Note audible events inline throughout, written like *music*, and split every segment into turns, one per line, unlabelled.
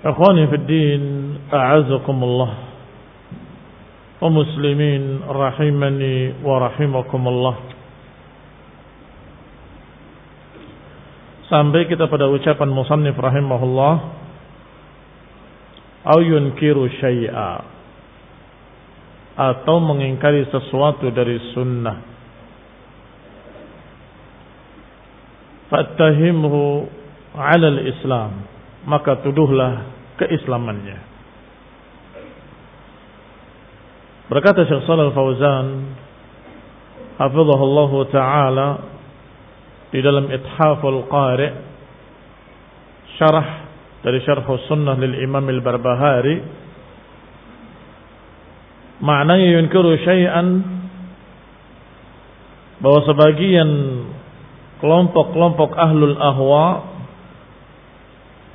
Akhwani fi din, a'azakumullah. Umm muslimin rahimani wa rahimakumullah. Sampai kita pada ucapan musannif rahimahullah au yunkiru syai'a atau mengingkari sesuatu dari sunnah. Fattahimhu 'ala al-Islam. Maka tuduhlah keislamannya. Berkata Syekh Shalal Fauzan Hafizahullah Ta'ala di dalam Ithaful Qari syarah dari syarh sunnah lil Imam Al-Barbahari maknanya yunkiru syai'an bahwa sebagian kelompok-kelompok ahlul ahwa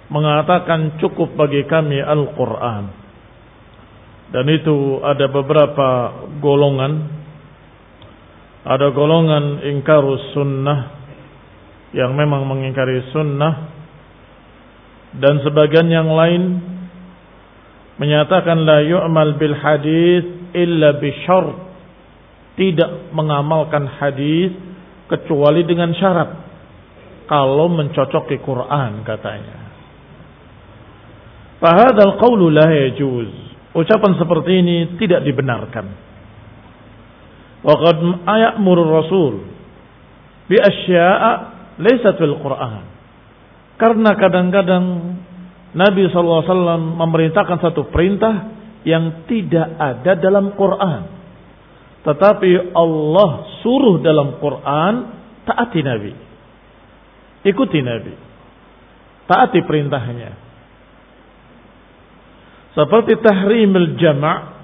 mengatakan cukup bagi kami Al-Quran. Dan itu ada beberapa golongan. Ada golongan ingkarus sunnah yang memang mengingkari sunnah. Dan sebagian yang lain menyatakan la yu'mal bil hadis illa bi syart tidak mengamalkan hadis kecuali dengan syarat kalau mencocoki Quran katanya fahadzal qawlu la yajuz ucapan seperti ini tidak dibenarkan wa qad ayamuru rasul bi asya'a Laisat fil Quran. Karena kadang-kadang Nabi SAW memerintahkan satu perintah yang tidak ada dalam Quran. Tetapi Allah suruh dalam Quran taati Nabi. Ikuti Nabi. Taati perintahnya. Seperti tahrimil jama'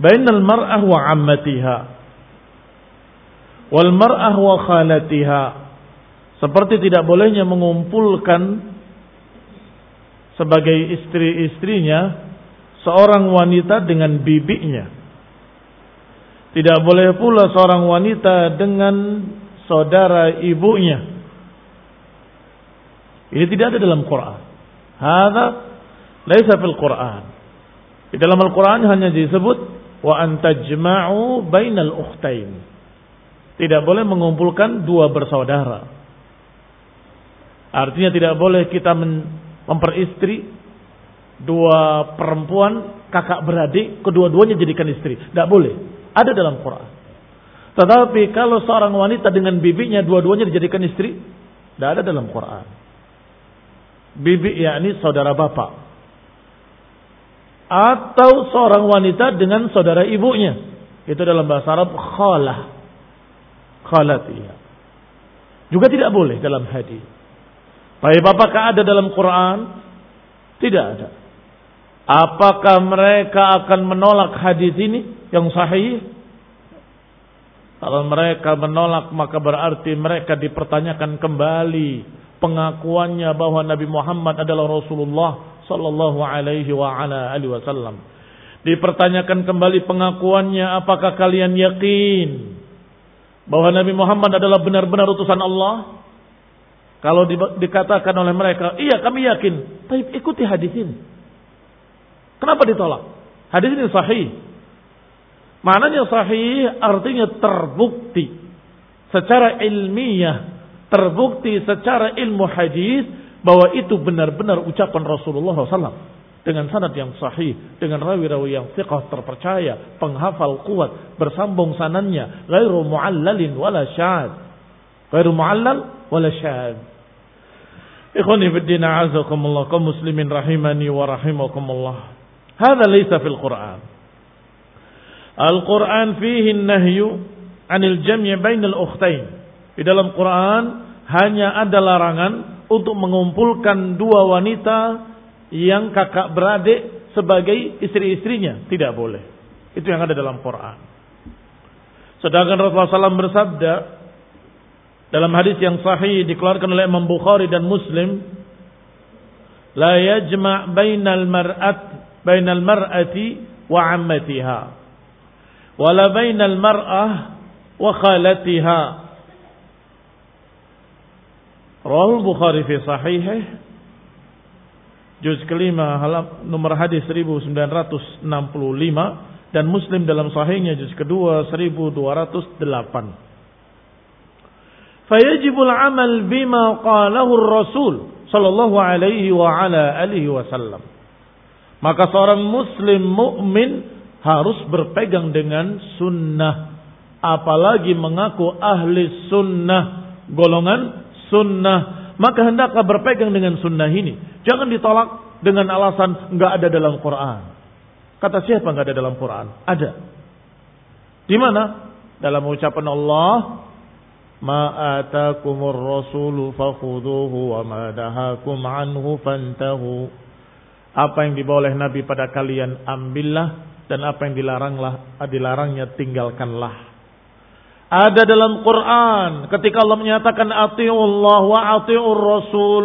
bainal mar'ah wa ammatiha wal mar'ah wa khalatiha seperti tidak bolehnya mengumpulkan sebagai istri-istrinya seorang wanita dengan bibinya. Tidak boleh pula seorang wanita dengan saudara ibunya. Ini tidak ada dalam Quran. Hada Laisa fil Quran. Di dalam Al-Quran hanya disebut wa antajma'u bainal ukhtain. Tidak boleh mengumpulkan dua bersaudara. Artinya tidak boleh kita memperistri dua perempuan kakak beradik kedua-duanya jadikan istri. Tidak boleh. Ada dalam Quran. Tetapi kalau seorang wanita dengan bibinya dua-duanya dijadikan istri, tidak ada dalam Quran. Bibi yakni saudara bapak. Atau seorang wanita dengan saudara ibunya. Itu dalam bahasa Arab khalah. Khalat iya. Juga tidak boleh dalam hadis. Baik apakah ada dalam Quran? Tidak ada. Apakah mereka akan menolak hadis ini yang sahih? Kalau mereka menolak maka berarti mereka dipertanyakan kembali pengakuannya bahwa Nabi Muhammad adalah Rasulullah sallallahu alaihi wa ala alihi wasallam. Dipertanyakan kembali pengakuannya apakah kalian yakin bahwa Nabi Muhammad adalah benar-benar utusan Allah? Kalau di, dikatakan oleh mereka, iya kami yakin. Tapi ikuti hadis ini. Kenapa ditolak? Hadis ini sahih. Maknanya sahih artinya terbukti secara ilmiah, terbukti secara ilmu hadis bahwa itu benar-benar ucapan Rasulullah SAW dengan sanad yang sahih, dengan rawi-rawi yang thiqah terpercaya, penghafal kuat, bersambung sanannya, ghairu muallalin wala syad. Ghairu muallal wala syad. Ikhwani fi din, a'azakumullah, kaum muslimin rahimani wa rahimakumullah. Hadza laysa fil Qur'an. Al-Qur'an fihi nahyu anil jam'i bainal ukhtain. Di dalam Quran hanya ada larangan untuk mengumpulkan dua wanita yang kakak beradik sebagai istri-istrinya. Tidak boleh. Itu yang ada dalam Quran. Sedangkan Rasulullah SAW bersabda dalam hadis yang sahih dikeluarkan oleh Imam Bukhari dan Muslim la yajma' bainal mar'at bainal mar'ati wa ammatiha wala bainal mar'ah wa khalatiha Rawal Bukhari fi sahihih juz kelima halam nomor hadis 1965 dan Muslim dalam sahihnya juz kedua 1208 Fayajibul amal bima qalahu ar-rasul sallallahu alaihi wa ala alihi wasallam maka seorang muslim mukmin harus berpegang dengan sunnah. Apalagi mengaku ahli sunnah, golongan sunnah. Maka hendaklah berpegang dengan sunnah ini. Jangan ditolak dengan alasan nggak ada dalam Quran. Kata siapa nggak ada dalam Quran? Ada. Di mana? Dalam ucapan Allah, Ma atakumur rasulu fakhuduhu wa ma dahakum anhu fantahu. Apa yang dibawa oleh Nabi pada kalian ambillah dan apa yang dilaranglah dilarangnya tinggalkanlah. Ada dalam Quran ketika Allah menyatakan atiullah wa atiur rasul.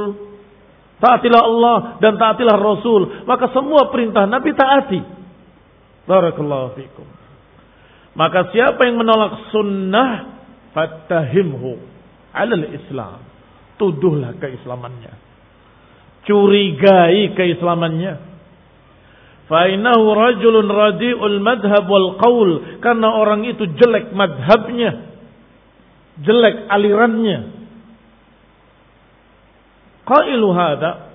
Taatilah Allah dan taatilah Rasul. Maka semua perintah Nabi taati. Barakallahu fikum. Maka siapa yang menolak sunnah, fattahimhu alal Islam. Tuduhlah keislamannya curigai keislamannya. Fainahu rajulun radi'ul madhab wal qaul. Karena orang itu jelek madhabnya. Jelek alirannya. Qailu hadha.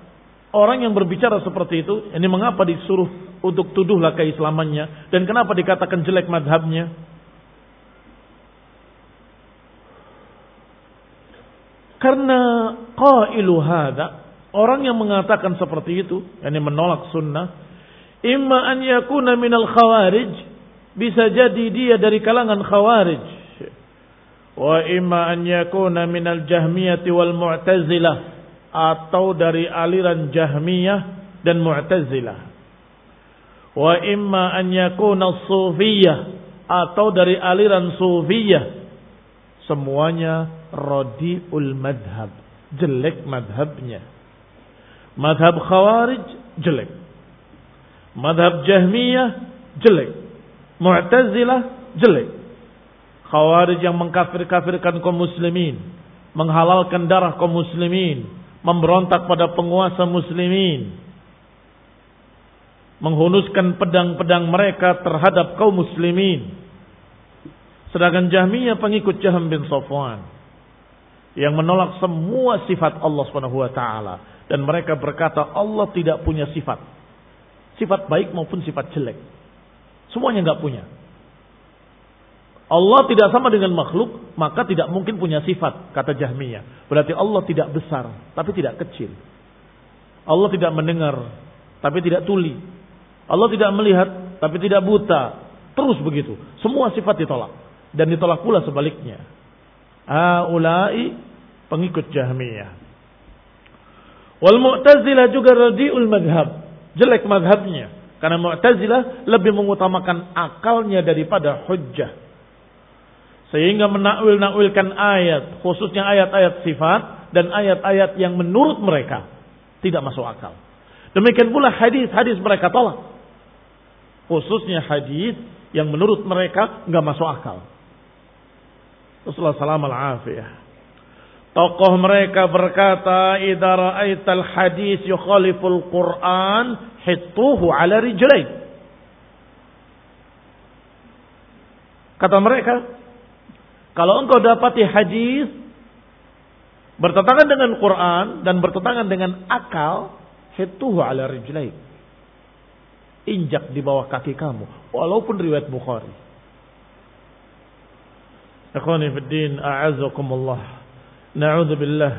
Orang yang berbicara seperti itu. Ini mengapa disuruh untuk tuduhlah keislamannya. Dan kenapa dikatakan jelek madhabnya. Karena qailu hadha Orang yang mengatakan seperti itu, yakni menolak sunnah, imma an yakuna minal khawarij, bisa jadi dia dari kalangan khawarij. Wa imma an yakuna minal jahmiyati wal mu'tazilah, atau dari aliran jahmiyah dan mu'tazilah. Wa imma an yakuna sufiyah, atau dari aliran sufiyah. Semuanya radiul madhab, jelek madhabnya. Madhab Khawarij jelek. Madhab Jahmiyah jelek. Mu'tazilah jelek. Khawarij yang mengkafir-kafirkan kaum muslimin. Menghalalkan darah kaum muslimin. Memberontak pada penguasa muslimin. menghunuskan pedang-pedang mereka terhadap kaum muslimin. Sedangkan Jahmiyah pengikut Jaham bin Safwan yang menolak semua sifat Allah taala dan mereka berkata Allah tidak punya sifat. Sifat baik maupun sifat jelek. Semuanya nggak punya. Allah tidak sama dengan makhluk, maka tidak mungkin punya sifat, kata Jahmiyah. Berarti Allah tidak besar, tapi tidak kecil. Allah tidak mendengar, tapi tidak tuli. Allah tidak melihat, tapi tidak buta. Terus begitu. Semua sifat ditolak. Dan ditolak pula sebaliknya. Haulai pengikut Jahmiyah. Wal Mu'tazilah juga radiul madhab. Jelek madhabnya. Karena Mu'tazilah lebih mengutamakan akalnya daripada hujjah. Sehingga menakwil-nakwilkan ayat, khususnya ayat-ayat sifat dan ayat-ayat yang menurut mereka tidak masuk akal. Demikian pula hadis-hadis mereka tolak. Khususnya hadis yang menurut mereka nggak masuk akal. Rasulullah salam al-afiyah. Tokoh mereka berkata, "Idza ra'aital hadis yukhaliful Qur'an, hittuhu ala rijlain." Kata mereka, kalau engkau dapati hadis bertentangan dengan Quran dan bertentangan dengan akal, hituhu ala rijlain. Injak di bawah kaki kamu, walaupun riwayat Bukhari. Ikhwani fi din, a'azakumullah. Na'udzubillah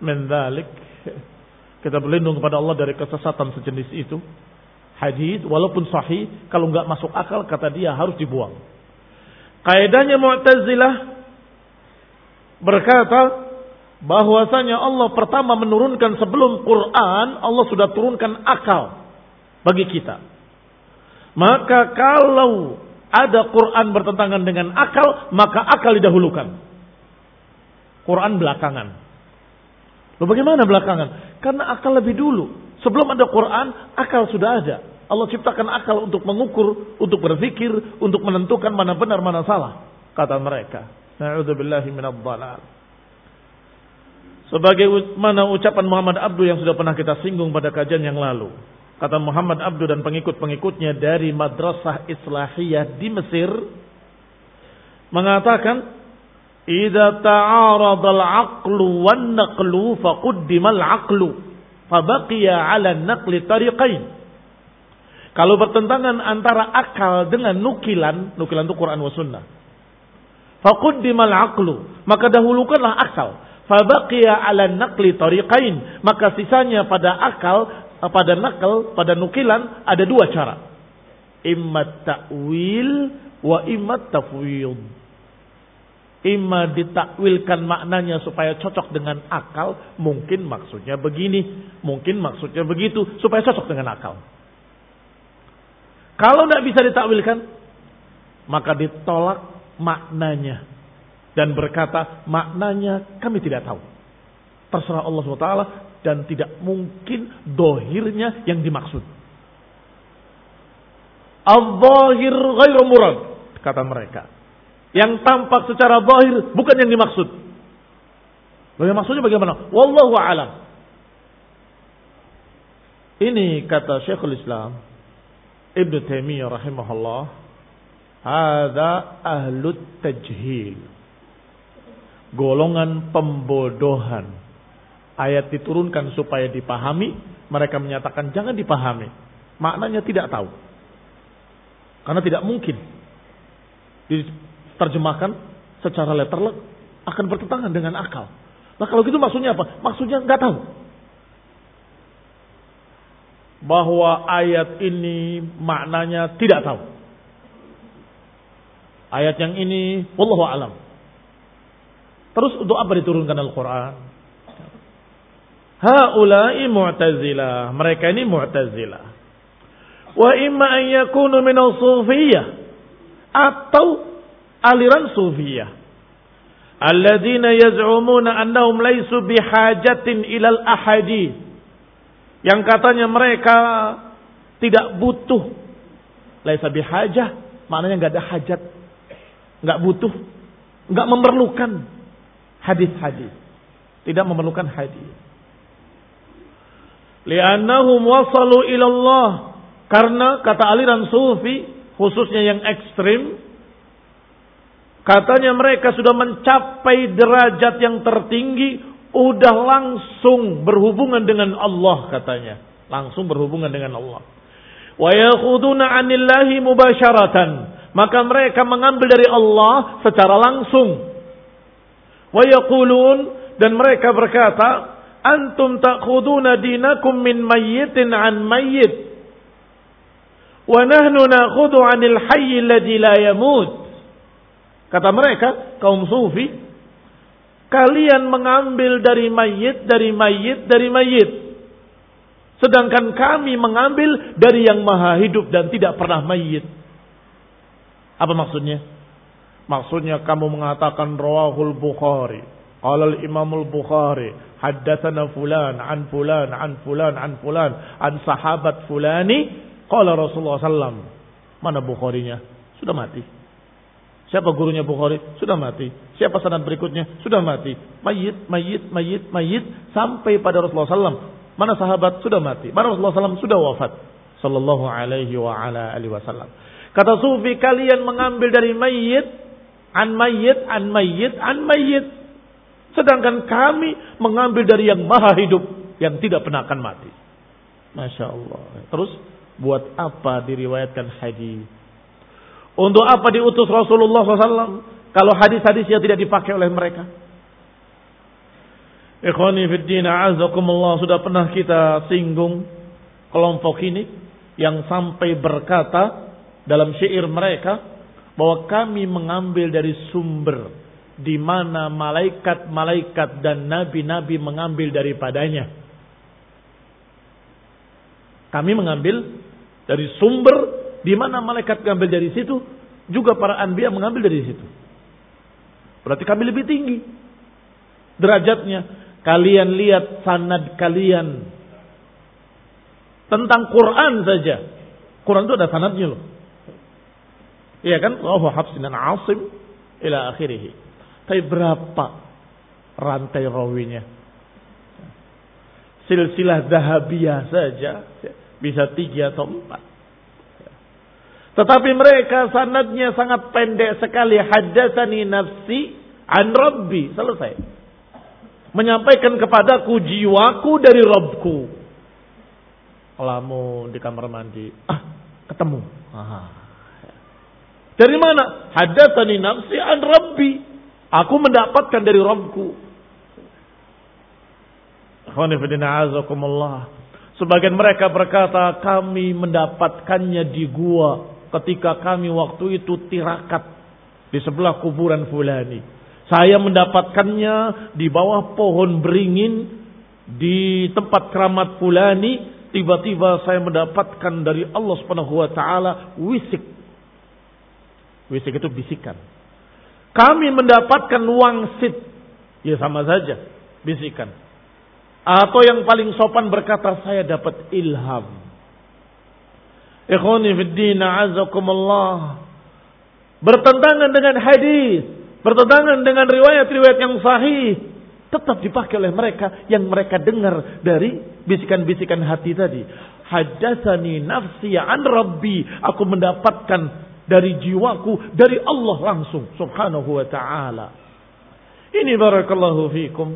min dzalik. Kita berlindung kepada Allah dari kesesatan sejenis itu. Hadis walaupun sahih, kalau enggak masuk akal kata dia harus dibuang. Kaidahnya Mu'tazilah berkata bahwasanya Allah pertama menurunkan sebelum Quran, Allah sudah turunkan akal bagi kita. Maka kalau ada Quran bertentangan dengan akal, maka akal didahulukan. Quran belakangan. Loh bagaimana belakangan? Karena akal lebih dulu. Sebelum ada Quran, akal sudah ada. Allah ciptakan akal untuk mengukur, untuk berpikir, untuk menentukan mana benar, mana salah. Kata mereka. Sebagai mana ucapan Muhammad Abdul yang sudah pernah kita singgung pada kajian yang lalu. Kata Muhammad Abdul dan pengikut-pengikutnya dari Madrasah Islahiyah di Mesir. Mengatakan. Iza ta'aradal aqlu wan naqlu faquddimal aqlu. Fabaqiya ala naqli tariqain. Kalau bertentangan antara akal dengan nukilan, nukilan itu Quran wa sunnah. Faquddimal aqlu, maka dahulukanlah akal. Fabaqiya ala naqli tariqain, maka sisanya pada akal, pada nakal, pada nukilan ada dua cara. Imma ta'wil wa imma tafwid. Imma ditakwilkan maknanya supaya cocok dengan akal, mungkin maksudnya begini, mungkin maksudnya begitu, supaya cocok dengan akal. Kalau tidak bisa ditakwilkan, maka ditolak maknanya. Dan berkata, maknanya kami tidak tahu. Terserah Allah SWT dan tidak mungkin dohirnya yang dimaksud. Al-zahir kata mereka. Yang tampak secara zahir bukan yang dimaksud. Lalu maksudnya bagaimana? Wallahu alam. Ini kata Syekhul Islam Ibn Taimiyah rahimahullah ada ahlut tajhil golongan pembodohan ayat diturunkan supaya dipahami mereka menyatakan jangan dipahami maknanya tidak tahu karena tidak mungkin diterjemahkan secara letterlek akan bertentangan dengan akal nah kalau gitu maksudnya apa maksudnya nggak tahu bahwa ayat ini maknanya tidak tahu. Ayat yang ini wallahu alam. Terus untuk apa diturunkan Al-Qur'an? Haula'i mu'tazilah. Mereka ini mu'tazilah. Wa imma an yakunu min atau aliran sufiyah. Alladzina yaz'umuna annahum laysu bihajatin ilal ahadith. Yang katanya mereka tidak butuh. Laisa bihajah maknanya nggak ada hajat. Nggak butuh. Nggak memerlukan hadis-hadis. Tidak memerlukan hadis. Li'annahum wasalu ila Allah Karena kata aliran sufi, khususnya yang ekstrim, katanya mereka sudah mencapai derajat yang tertinggi, udah langsung berhubungan dengan Allah katanya. Langsung berhubungan dengan Allah. Wa yakhuduna 'anillahi mubasyaratan. Maka mereka mengambil dari Allah secara langsung. Wa yaqulun dan mereka berkata, antum ta'khuduna dinakum min mayyitin an mayyit. Wa nahnu nakhudhu 'anil hayy alladhi la yamut. Kata mereka, kaum sufi, kalian mengambil dari mayit, dari mayit, dari mayit. Sedangkan kami mengambil dari yang maha hidup dan tidak pernah mayit. Apa maksudnya? Maksudnya kamu mengatakan rawahul Bukhari. Qala al-Imamul Bukhari, haddatsana fulan an fulan an fulan an fulan an sahabat fulani qala Rasulullah sallam. Mana Bukharinya? Sudah mati. Siapa gurunya Bukhari? Sudah mati. Siapa sanad berikutnya? Sudah mati. Mayit, mayit, mayit, mayit sampai pada Rasulullah sallam Mana sahabat sudah mati? Mana Rasulullah SAW sudah wafat? Sallallahu alaihi wa ala alihi wasallam. Kata sufi kalian mengambil dari mayit, an mayit, an mayit, an mayit. Sedangkan kami mengambil dari yang maha hidup, yang tidak pernah akan mati. Masya Allah. Terus, buat apa diriwayatkan hadis? Untuk apa diutus Rasulullah SAW? Kalau hadis-hadis yang tidak dipakai oleh mereka. Ikhwani fiddin a'azakumullah sudah pernah kita singgung kelompok ini yang sampai berkata dalam syair mereka bahwa kami mengambil dari sumber di mana malaikat-malaikat dan nabi-nabi mengambil daripadanya. Kami mengambil dari sumber di mana malaikat mengambil dari situ, juga para anbiya mengambil dari situ. Berarti kami lebih tinggi derajatnya Kalian lihat sanad kalian tentang Quran saja. Quran itu ada sanadnya loh. Iya kan? Rahu Hafsin dan Asim ila akhirih. Tapi berapa rantai rawinya? Silsilah dahabiyah saja bisa tiga atau empat. Tetapi mereka sanadnya sangat pendek sekali. Haddatsani nafsi an rabbi. Selesai menyampaikan kepadaku jiwaku dari Robku. Lamun di kamar mandi, ah ketemu. Aha. Dari mana? Hadatsani nafsi an Rabbi. Aku mendapatkan dari Robku. Sebagian mereka berkata kami mendapatkannya di gua ketika kami waktu itu tirakat di sebelah kuburan fulani. Saya mendapatkannya di bawah pohon beringin di tempat keramat fulani. Tiba-tiba saya mendapatkan dari Allah Subhanahu wa taala wisik. Wisik itu bisikan. Kami mendapatkan wangsit. Ya sama saja, bisikan. Atau yang paling sopan berkata saya dapat ilham. Ikhwani fid din azakumullah. Bertentangan dengan hadis bertentangan dengan riwayat-riwayat yang sahih, tetap dipakai oleh mereka yang mereka dengar dari bisikan-bisikan hati tadi. Hadatsani nafsi an rabbi, aku mendapatkan dari jiwaku dari Allah langsung subhanahu wa taala. Ini barakallahu fikum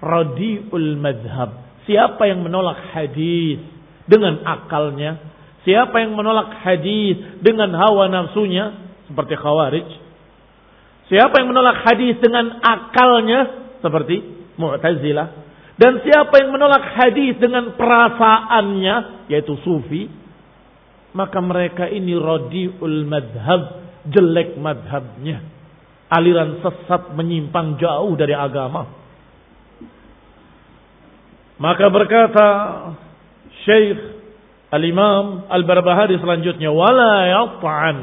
radiul madhab. Siapa yang menolak hadis dengan akalnya, siapa yang menolak hadis dengan hawa nafsunya seperti khawarij, Siapa yang menolak hadis dengan akalnya seperti Mu'tazilah? Dan siapa yang menolak hadis dengan perasaannya yaitu sufi? Maka mereka ini radiul madhab jelek madhabnya. Aliran sesat menyimpang jauh dari agama. Maka berkata Syekh Al-Imam Al-Barbahari selanjutnya wala yat'an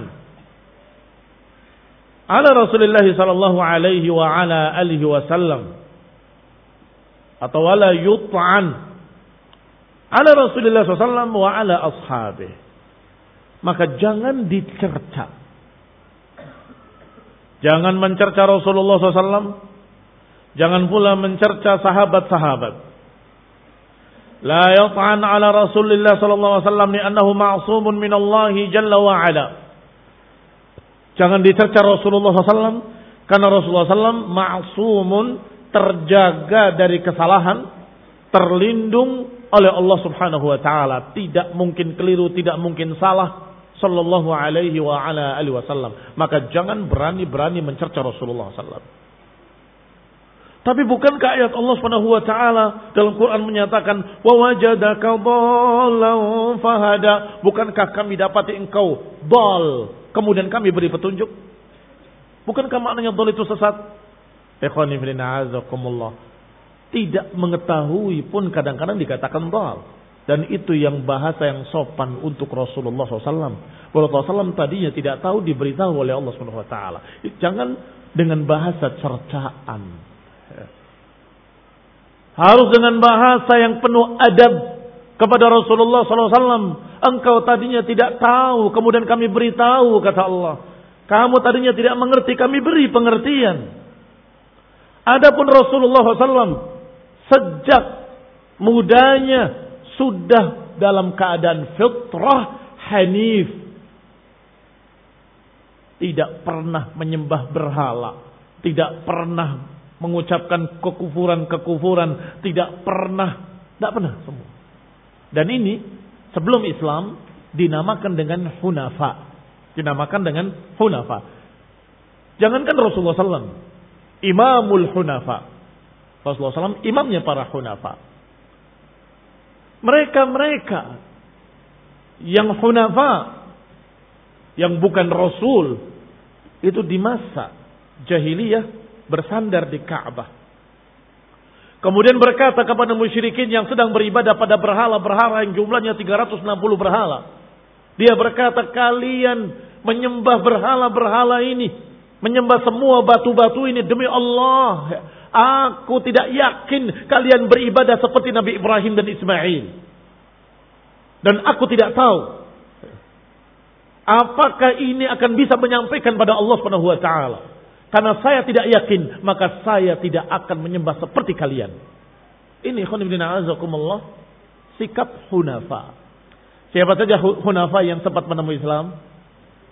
ala Rasulullah sallallahu alaihi wa ala alihi wasallam atau wala yut'an ala Rasulullah sallallahu wa ala ashabi maka jangan dicerca. Jangan mencerca Rasulullah SAW jangan pula mencerca sahabat-sahabat la yat'an ala Rasulillah sallallahu alaihi wasallam li'annahu ma'sumun min Allah jalla wa ala. Jangan dicerca Rasulullah SAW karena Rasulullah SAW ma'sumun terjaga dari kesalahan, terlindung oleh Allah Subhanahu wa taala, tidak mungkin keliru, tidak mungkin salah sallallahu alaihi wa ala alihi wasallam. Maka jangan berani-berani mencerca Rasulullah sallallahu tapi bukankah ayat Allah Subhanahu wa taala dalam Quran menyatakan wa wajadaka fahada? Bukankah kami dapati engkau dal kemudian kami beri petunjuk? Bukankah maknanya dal itu sesat? Ikhwani fillah Tidak mengetahui pun kadang-kadang dikatakan dal. Dan itu yang bahasa yang sopan untuk Rasulullah SAW. Rasulullah SAW tadinya tidak tahu diberitahu oleh Allah Subhanahu Wa Taala. Jangan dengan bahasa cercaan harus dengan bahasa yang penuh adab kepada Rasulullah SAW. Engkau tadinya tidak tahu, kemudian kami beritahu, kata Allah. Kamu tadinya tidak mengerti, kami beri pengertian. Adapun Rasulullah SAW sejak mudanya sudah dalam keadaan fitrah hanif. Tidak pernah menyembah berhala. Tidak pernah mengucapkan kekufuran-kekufuran, tidak pernah, tidak pernah semua. Dan ini sebelum Islam dinamakan dengan hunafa. Dinamakan dengan hunafa. Jangankan Rasulullah SAW, imamul hunafa. Rasulullah SAW imamnya para hunafa. Mereka-mereka yang hunafa, yang bukan Rasul, itu di masa jahiliyah bersandar di Ka'bah. Kemudian berkata kepada musyrikin yang sedang beribadah pada berhala-berhala yang jumlahnya 360 berhala. Dia berkata kalian menyembah berhala-berhala ini. Menyembah semua batu-batu ini demi Allah. Aku tidak yakin kalian beribadah seperti Nabi Ibrahim dan Ismail. Dan aku tidak tahu apakah ini akan bisa menyampaikan pada Allah Subhanahu wa. Karena saya tidak yakin, maka saya tidak akan menyembah seperti kalian. Ini khonibdina azakumullah. Sikap hunafa. Siapa saja hunafa yang sempat menemui Islam?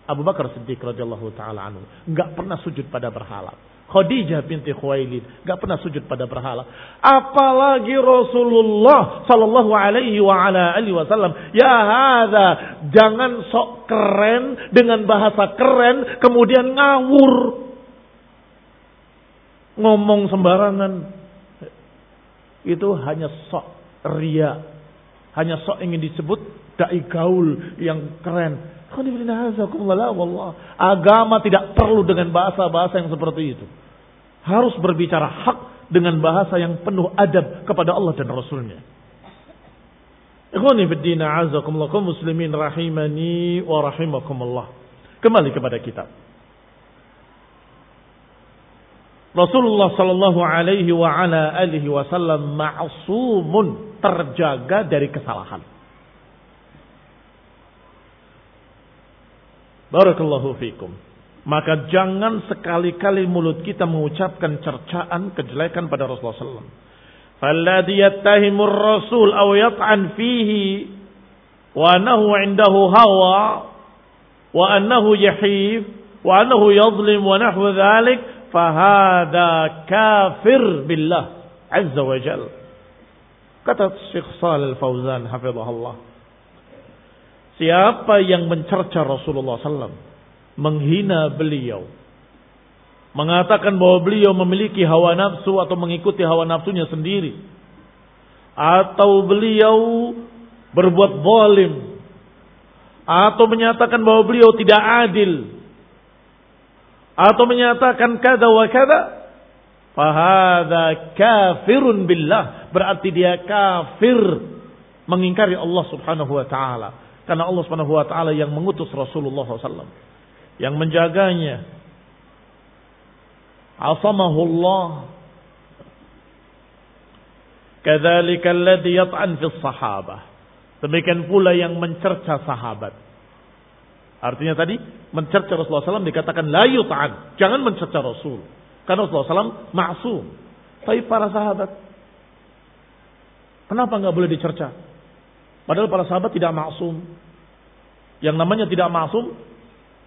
Abu Bakar Siddiq radhiyallahu taala anhu enggak pernah sujud pada berhala. Khadijah binti Khuwailid enggak pernah sujud pada berhala. Apalagi Rasulullah sallallahu alaihi wa ala alihi wasallam. Ya hadza, jangan sok keren dengan bahasa keren kemudian ngawur ngomong sembarangan. Itu hanya sok ria. Hanya sok ingin disebut dai gaul yang keren. Agama tidak perlu dengan bahasa-bahasa yang seperti itu. Harus berbicara hak dengan bahasa yang penuh adab kepada Allah dan Rasulnya. Ikhwani fiddina azakumullah muslimin rahimani wa rahimakumullah. Kembali kepada kitab. Rasulullah Shallallahu Alaihi wa ala alihi Wasallam ma'sumun terjaga dari kesalahan. Barakallahu fikum. Maka jangan sekali-kali mulut kita mengucapkan cercaan kejelekan pada Rasulullah SAW. Falladhi yattahimur rasul aw yat'an fihi wa annahu indahu hawa wa annahu yahif wa annahu yadhlim wa nahwu dhalik fahada kafir billah azza wa jal. Kata Syekh Shalal Fauzan hafizahullah. Siapa yang mencerca Rasulullah SAW, menghina beliau, mengatakan bahwa beliau memiliki hawa nafsu atau mengikuti hawa nafsunya sendiri, atau beliau berbuat zalim, atau menyatakan bahwa beliau tidak adil, atau menyatakan kada wa kada fahada kafirun billah. Berarti dia kafir mengingkari Allah Subhanahu wa taala. Karena Allah Subhanahu wa taala yang mengutus Rasulullah SAW yang menjaganya. Asamahullah. Kadzalika alladhi yat'an fi sahabah. Demikian pula yang mencerca sahabat Artinya tadi mencerca Rasulullah SAW dikatakan la yut'an. Jangan mencerca Rasul. Karena Rasulullah SAW maksum. Tapi para sahabat. Kenapa nggak boleh dicerca? Padahal para sahabat tidak maksum. Yang namanya tidak maksum,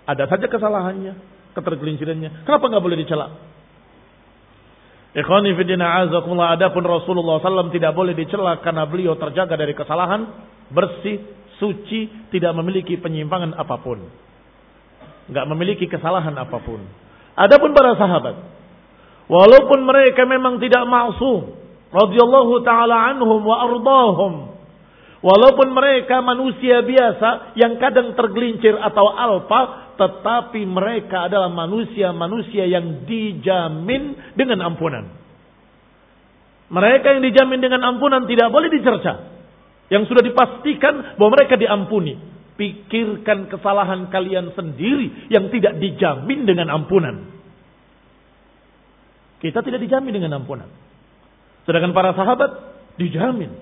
ada saja kesalahannya, ketergelincirannya. Kenapa nggak boleh dicela? Ikhwani fidina azakumullah adapun Rasulullah SAW tidak boleh dicela karena beliau terjaga dari kesalahan, bersih, suci, tidak memiliki penyimpangan apa pun. Nggak memiliki kesalahan apa pun. Adapun para sahabat, walaupun mereka memang tidak maksum, radhiyallahu taala anhum wa ardahum. Walaupun mereka manusia biasa yang kadang tergelincir atau alpa, tetapi mereka adalah manusia-manusia yang dijamin dengan ampunan. Mereka yang dijamin dengan ampunan tidak boleh dicerca. Yang sudah dipastikan bahwa mereka diampuni. Pikirkan kesalahan kalian sendiri yang tidak dijamin dengan ampunan. Kita tidak dijamin dengan ampunan. Sedangkan para sahabat dijamin.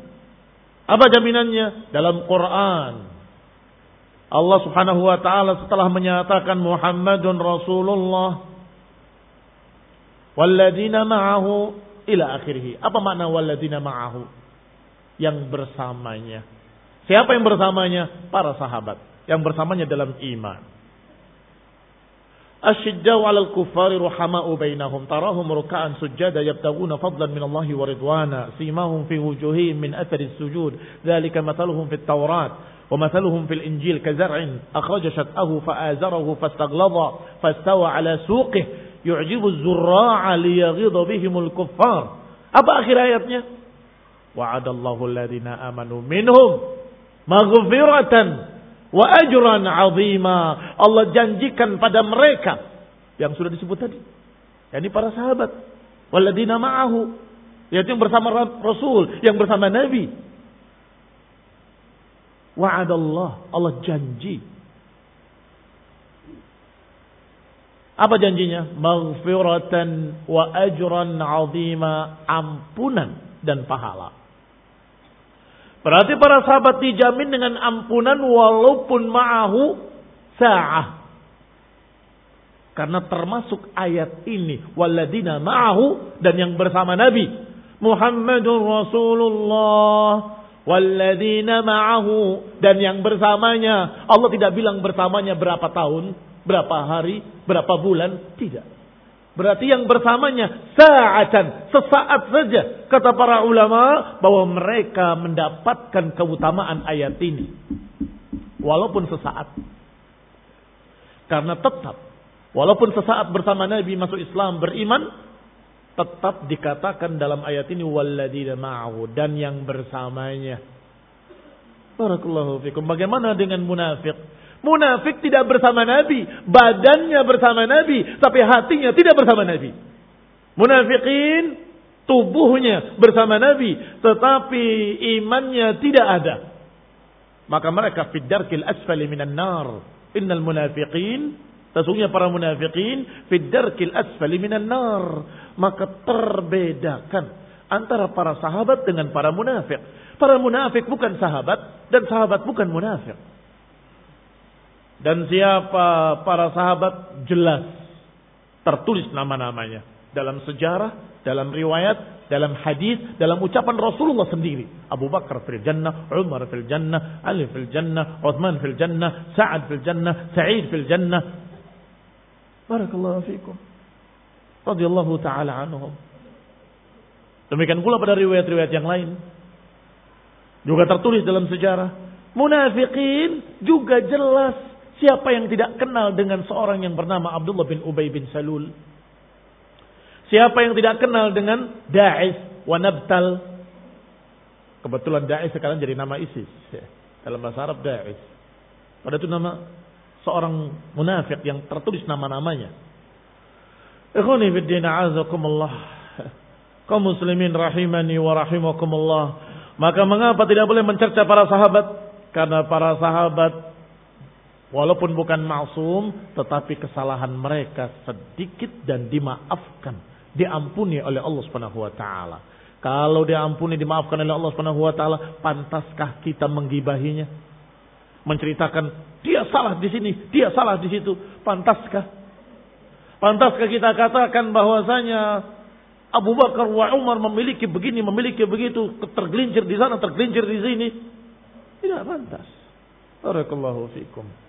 Apa jaminannya? Dalam Quran. Allah subhanahu wa ta'ala setelah menyatakan Muhammadun Rasulullah. Walladina ma'ahu ila akhirih. Apa makna walladina ma'ahu? Yang bersamanya. Siapa yang bersamanya? Para sahabat. Yang bersamanya dalam iman. Asyiddau 'alal kuffari ruhama'u bainahum tarahum ruk'an sujada yabtaguna fadlan min Allah wa ridwana simahum fi wujuhihim min athari sujud dhalika mathaluhum fit Taurat wa mathaluhum fil Injil kazar'in akhraja shat'ahu fa'azarahu fastaghladha fastawa 'ala suqihi yu'jibu az-zurra'a liyaghidha bihim al-kuffar apa akhir ayatnya wa'adallahu alladhina amanu minhum maghfiratan wa ajran azima. Allah janjikan pada mereka yang sudah disebut tadi. Yani para sahabat. Waladina ma'ahu. Yaitu yang bersama Rasul, yang bersama Nabi. Wa'adallah, Allah janji. Apa janjinya? Maghfiratan wa ajran azima, ampunan dan pahala. Berarti para sahabat dijamin dengan ampunan walaupun ma'ahu sa'ah. Karena termasuk ayat ini. Walladina ma'ahu dan yang bersama Nabi. Muhammadun Rasulullah. Walladina ma'ahu dan yang bersamanya. Allah tidak bilang bersamanya berapa tahun, berapa hari, berapa bulan. Tidak. Berarti yang bersamanya saatan, sesaat saja. Kata para ulama bahwa mereka mendapatkan keutamaan ayat ini. Walaupun sesaat. Karena tetap, walaupun sesaat bersama Nabi masuk Islam beriman, tetap dikatakan dalam ayat ini walladina ma'ahu dan yang bersamanya. Barakallahu fikum. Bagaimana dengan munafik? Munafik tidak bersama Nabi. Badannya bersama Nabi. Tapi hatinya tidak bersama Nabi. Munafikin tubuhnya bersama Nabi. Tetapi imannya tidak ada. Maka mereka fiddarkil asfali minan nar. Innal munafiqin. Sesungguhnya para munafikin fiddarkil asfali minan nar. Maka terbedakan antara para sahabat dengan para munafik. Para munafik bukan sahabat dan sahabat bukan munafik. Dan siapa para sahabat jelas tertulis nama-namanya dalam sejarah, dalam riwayat, dalam hadis, dalam ucapan Rasulullah sendiri. Abu Bakar fil jannah, Umar fil jannah, Ali fil jannah, Uthman fil jannah, Sa'ad fil jannah, Sa'id fil jannah. Barakallahu fikum. Radhiyallahu taala anhum. Demikian pula pada riwayat-riwayat yang lain. Juga tertulis dalam sejarah. Munafikin juga jelas Siapa yang tidak kenal dengan seorang yang bernama Abdullah bin Ubay bin Salul? Siapa yang tidak kenal dengan Da'is wa Nabtal? Kebetulan Da'is sekarang jadi nama ISIS. *laughs* Dalam bahasa Arab Da'is. Pada itu nama seorang munafik yang tertulis nama-namanya. Ikhwani fiddina azakumullah. *laughs* Kaum muslimin rahimani wa rahimakumullah. Maka mengapa tidak boleh mencerca para sahabat? Karena para sahabat Walaupun bukan maksum, tetapi kesalahan mereka sedikit dan dimaafkan, diampuni oleh Allah Subhanahu wa taala. Kalau diampuni dimaafkan oleh Allah Subhanahu wa taala, pantaskah kita menggibahinya? Menceritakan dia salah di sini, dia salah di situ, pantaskah? Pantaskah kita katakan bahwasanya Abu Bakar wa Umar memiliki begini, memiliki begitu, tergelincir di sana, tergelincir di sini. Tidak pantas. Barakallahu fikum.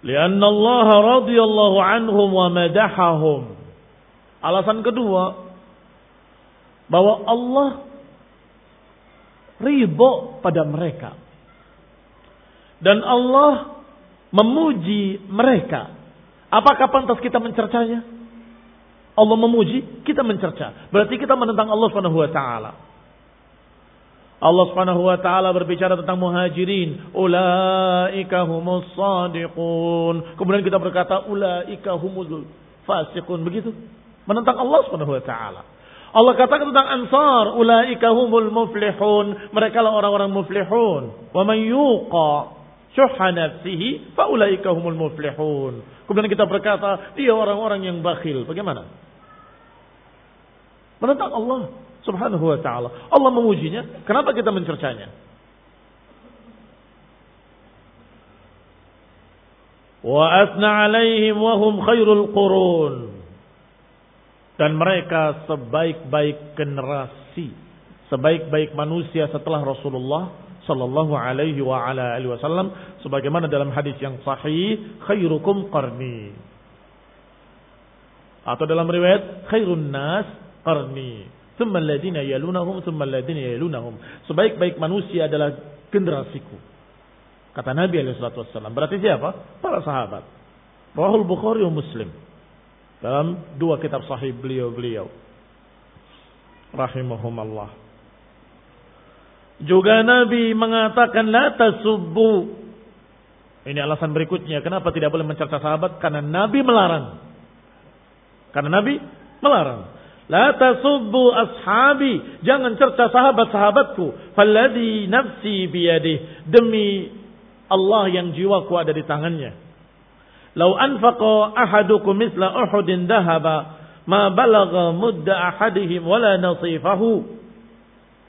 Lianna Allah radhiyallahu anhum wa madahahum. Alasan kedua, bahwa Allah ridho pada mereka. Dan Allah memuji mereka. Apakah pantas kita mencercanya? Allah memuji, kita mencerca. Berarti kita menentang Allah Subhanahu wa taala. Allah Subhanahu wa taala berbicara tentang muhajirin, ulaika humus sadiqun. Kemudian kita berkata ulaika humul fasiqun begitu. Menentang Allah Subhanahu wa taala. Allah katakan tentang Ansar, ulaika humul muflihun. Mereka lah orang-orang muflihun. Wa man yuqa syuhha nafsihi fa ulaika humul muflihun. Kemudian kita berkata, dia orang-orang yang bakhil. Bagaimana? Menentang Allah Subhanahu wa taala. Allah memujinya, kenapa kita mencercanya? Wa asna alaihim wa hum khairul qurun. Dan mereka sebaik-baik generasi, sebaik-baik manusia setelah Rasulullah sallallahu alaihi wa ala alihi wasallam sebagaimana dalam hadis yang sahih khairukum qarni atau dalam riwayat khairun nas qarni Thumma alladhina yalunahum, thumma alladhina yalunahum. Sebaik-baik manusia adalah generasiku. Kata Nabi SAW. Berarti siapa? Para sahabat. Rahul Bukhari Muslim. Dalam dua kitab sahih beliau-beliau. Rahimahumallah. Juga Nabi mengatakan la tasubbu. Ini alasan berikutnya. Kenapa tidak boleh mencerca sahabat? Karena Nabi melarang. Karena Nabi melarang. La tasubbu ashabi. Jangan cerca sahabat-sahabatku. Falladhi nafsi biyadih. Demi Allah yang jiwaku ada di tangannya. Lau anfaqa ahadukum misla uhudin dahaba. Ma balagha mudda ahadihim wala nasifahu.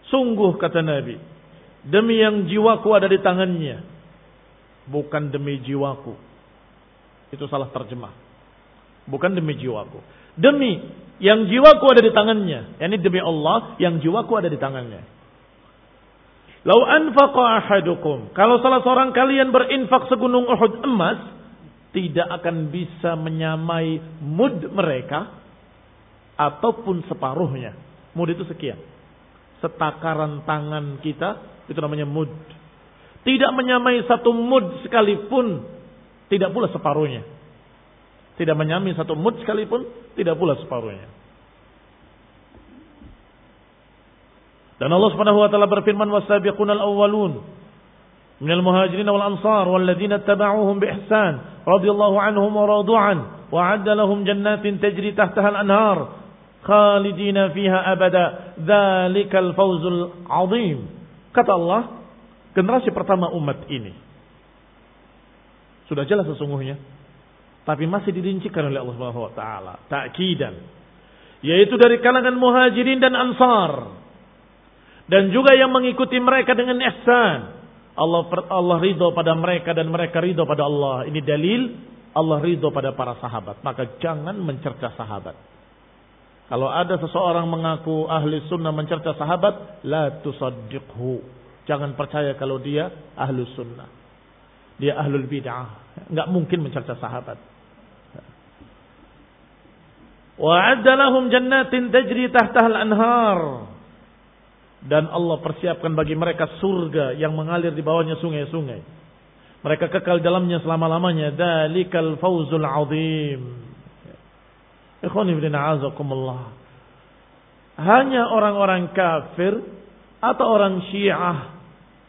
Sungguh kata Nabi. Demi yang jiwaku ada di tangannya. Bukan demi jiwaku. Itu salah terjemah. Bukan demi jiwaku. Demi yang jiwaku ada di tangannya. Yani demi Allah, yang jiwaku ada di tangannya. Lau anfaqa ahadukum. Kalau salah seorang kalian berinfak segunung Uhud emas, tidak akan bisa menyamai mud mereka ataupun separuhnya. Mud itu sekian. Setakaran tangan kita itu namanya mud. Tidak menyamai satu mud sekalipun, tidak pula separuhnya. Tidak menyamai satu mud sekalipun, tidak pula separuhnya. Dan Allah Subhanahu wa taala berfirman wasabiqunal awwalun minal muhajirin wal ansar walladzina tabauhum bi ihsan radhiyallahu anhum wa radu an wa adda lahum jannatin tajri tahtaha al-anhar khalidina fiha abada dzalikal fawzul azim. Kata Allah generasi pertama umat ini. Sudah jelas sesungguhnya tapi masih dirincikan oleh Allah Subhanahu wa taala. Takidan. Yaitu dari kalangan muhajirin dan ansar. Dan juga yang mengikuti mereka dengan ihsan. Allah Allah ridho pada mereka dan mereka ridho pada Allah. Ini dalil Allah ridho pada para sahabat. Maka jangan mencerca sahabat. Kalau ada seseorang mengaku ahli sunnah mencerca sahabat la tusaddiqhu. Jangan percaya kalau dia ahli sunnah. Dia ahlul bid'ah. Nggak mungkin mencerca sahabat Wa'adda lahum jannatin tajri tahtahal anhar. Dan Allah persiapkan bagi mereka surga yang mengalir di bawahnya sungai-sungai. Mereka kekal dalamnya selama-lamanya. Dalikal fawzul azim. Ikhwani bin a'azakumullah. Hanya orang-orang kafir atau orang syiah,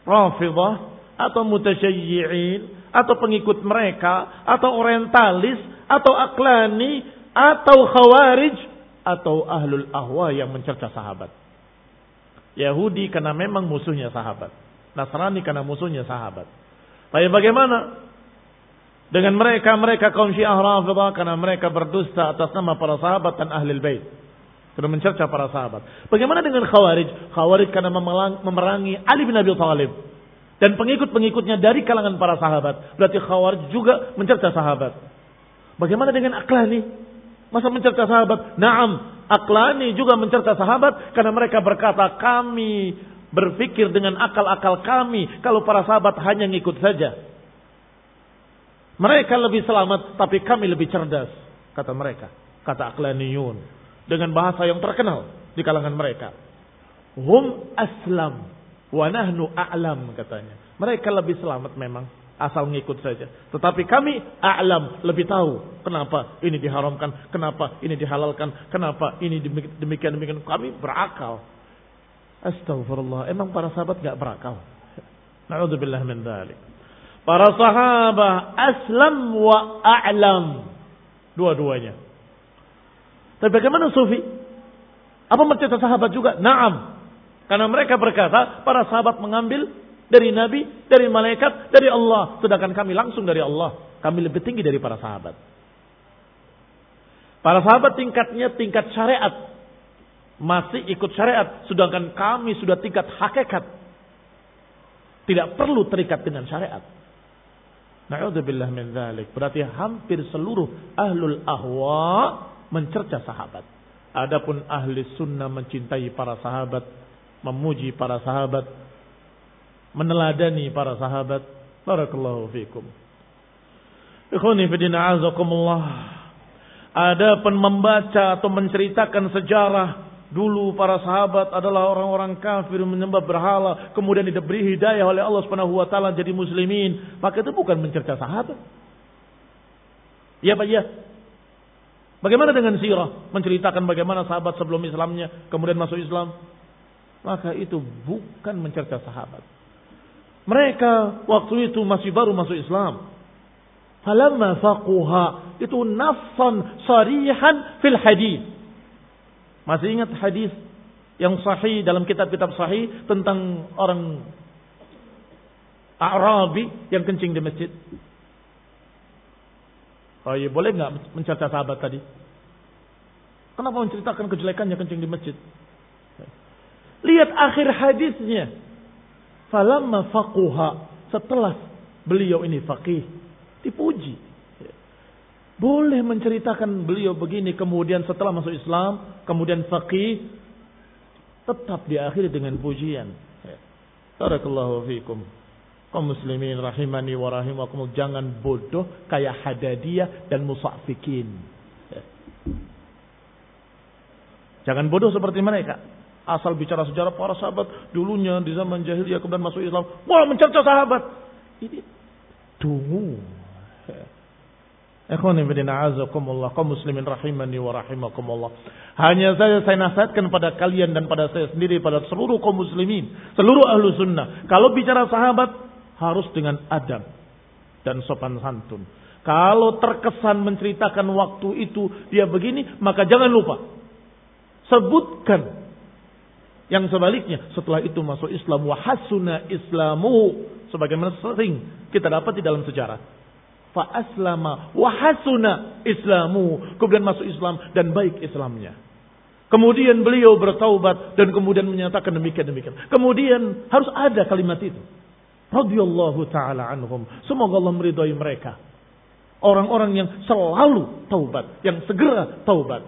rafidah, atau mutasyayyi'in, atau pengikut mereka, atau orientalis, atau aklani, atau khawarij atau ahlul ahwa yang mencerca sahabat. Yahudi karena memang musuhnya sahabat. Nasrani karena musuhnya sahabat. Tapi bagaimana dengan mereka mereka kaum Syiah Rafidah karena mereka berdusta atas nama para sahabat dan ahli bait. Sudah mencerca para sahabat. Bagaimana dengan Khawarij? Khawarij karena memerangi Ali bin Abi Thalib dan pengikut-pengikutnya dari kalangan para sahabat. Berarti Khawarij juga mencerca sahabat. Bagaimana dengan Aklani? Masa mencerca sahabat? Naam, Aklani juga mencerca sahabat karena mereka berkata kami berpikir dengan akal-akal kami kalau para sahabat hanya ngikut saja. Mereka lebih selamat tapi kami lebih cerdas kata mereka, kata Aklaniyun dengan bahasa yang terkenal di kalangan mereka. Hum aslam wa nahnu a'lam katanya. Mereka lebih selamat memang asal ngikut saja. Tetapi kami a'lam lebih tahu kenapa ini diharamkan, kenapa ini dihalalkan, kenapa ini demikian demikian. Kami berakal. Astagfirullah. Emang para sahabat gak berakal? *laughs* Na'udzubillah min dhalik. Para sahabat aslam wa a'lam. Dua-duanya. Tapi bagaimana sufi? Apa mencerita sahabat juga? Naam. Karena mereka berkata, para sahabat mengambil dari Nabi, dari malaikat, dari Allah. Sedangkan kami langsung dari Allah. Kami lebih tinggi dari para sahabat. Para sahabat tingkatnya tingkat syariat. Masih ikut syariat. Sedangkan kami sudah tingkat hakikat. Tidak perlu terikat dengan syariat. Na'udzubillah min dhalik. Berarti hampir seluruh ahlul ahwa mencerca sahabat. Adapun ahli sunnah mencintai para sahabat, memuji para sahabat, meneladani para sahabat. Barakallahu fikum. Ikhwani fidina azakumullah. Ada pun membaca atau menceritakan sejarah dulu para sahabat adalah orang-orang kafir menyembah berhala, kemudian diberi hidayah oleh Allah Subhanahu wa taala jadi muslimin, maka itu bukan mencerca sahabat. Iya Pak, ya. Bagaimana dengan sirah? Menceritakan bagaimana sahabat sebelum Islamnya, kemudian masuk Islam. Maka itu bukan mencerca sahabat. Mereka waktu itu masih baru masuk Islam. Falamma faquha itu nafsan sarihan fil hadis. Masih ingat hadis yang sahih dalam kitab-kitab sahih tentang orang Arabi yang kencing di masjid? Oh iya, boleh nggak mencerita sahabat tadi? Kenapa menceritakan kejelekannya kencing di masjid? Lihat akhir hadisnya. Falamma faquha. Setelah beliau ini faqih. Dipuji. Boleh menceritakan beliau begini. Kemudian setelah masuk Islam. Kemudian faqih. Tetap diakhiri dengan pujian. Barakallahu fikum. Kaum muslimin rahimani wa rahimakum. Jangan bodoh kayak hadadiyah dan musafikin. Jangan bodoh seperti mereka. Asal bicara sejarah para sahabat dulunya di zaman jahiliyah kemudian masuk Islam. Wah mencerca sahabat. Ini dungu. Kaum muslimin rahimani wa rahimakumullah. Hanya saja saya nasihatkan pada kalian dan pada saya sendiri. Pada seluruh kaum muslimin. Seluruh ahlu sunnah. Kalau bicara sahabat. Harus dengan adab. Dan sopan santun. Kalau terkesan menceritakan waktu itu. Dia begini. Maka jangan lupa. Sebutkan yang sebaliknya setelah itu masuk Islam wahasuna islamu sebagaimana sering kita dapat di dalam sejarah. Fa aslama wahasuna islamu kemudian masuk Islam dan baik Islamnya. Kemudian beliau bertaubat dan kemudian menyatakan demikian demikian. Kemudian harus ada kalimat itu. Radhiyallahu taala anhum. Semoga Allah meridhai mereka. Orang-orang yang selalu taubat, yang segera taubat.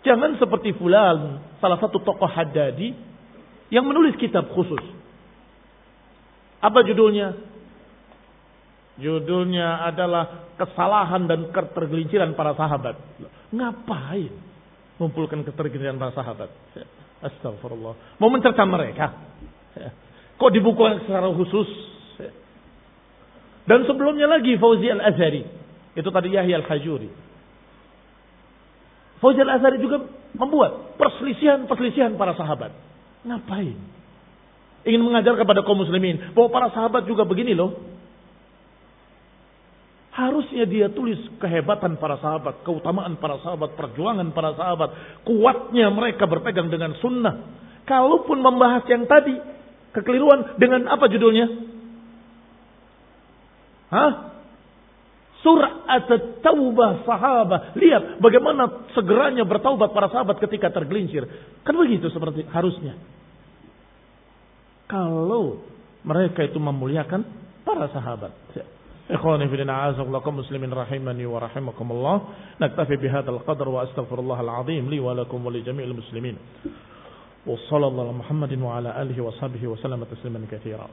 Jangan seperti fulan, salah satu tokoh Haddadi yang menulis kitab khusus. Apa judulnya? Judulnya adalah kesalahan dan ketergelinciran para sahabat. Ngapain mengumpulkan ketergelinciran para sahabat? Astagfirullah. Mau mencerca mereka. Kok dibukukan secara khusus? Dan sebelumnya lagi Fauzi Al-Azhari. Itu tadi Yahya Al-Hajuri. Fauzal Azhari juga membuat perselisihan-perselisihan para sahabat. Ngapain? Ingin mengajar kepada kaum muslimin bahwa para sahabat juga begini loh. Harusnya dia tulis kehebatan para sahabat, keutamaan para sahabat, perjuangan para sahabat, kuatnya mereka berpegang dengan sunnah. Kalaupun membahas yang tadi, kekeliruan dengan apa judulnya? Hah? Surat taubah sahabat. Lihat bagaimana segeranya bertaubat para sahabat ketika tergelincir. Kan begitu seperti harusnya. Kalau mereka itu memuliakan para sahabat. إخواني في الدين أعزكم لكم مسلمين رحمني ورحمكم الله نكتفي بهذا القدر وأستغفر الله العظيم لي ولكم ولجميع المسلمين وصلى الله على محمد وعلى آله وصحبه وسلم تسليما كثيرا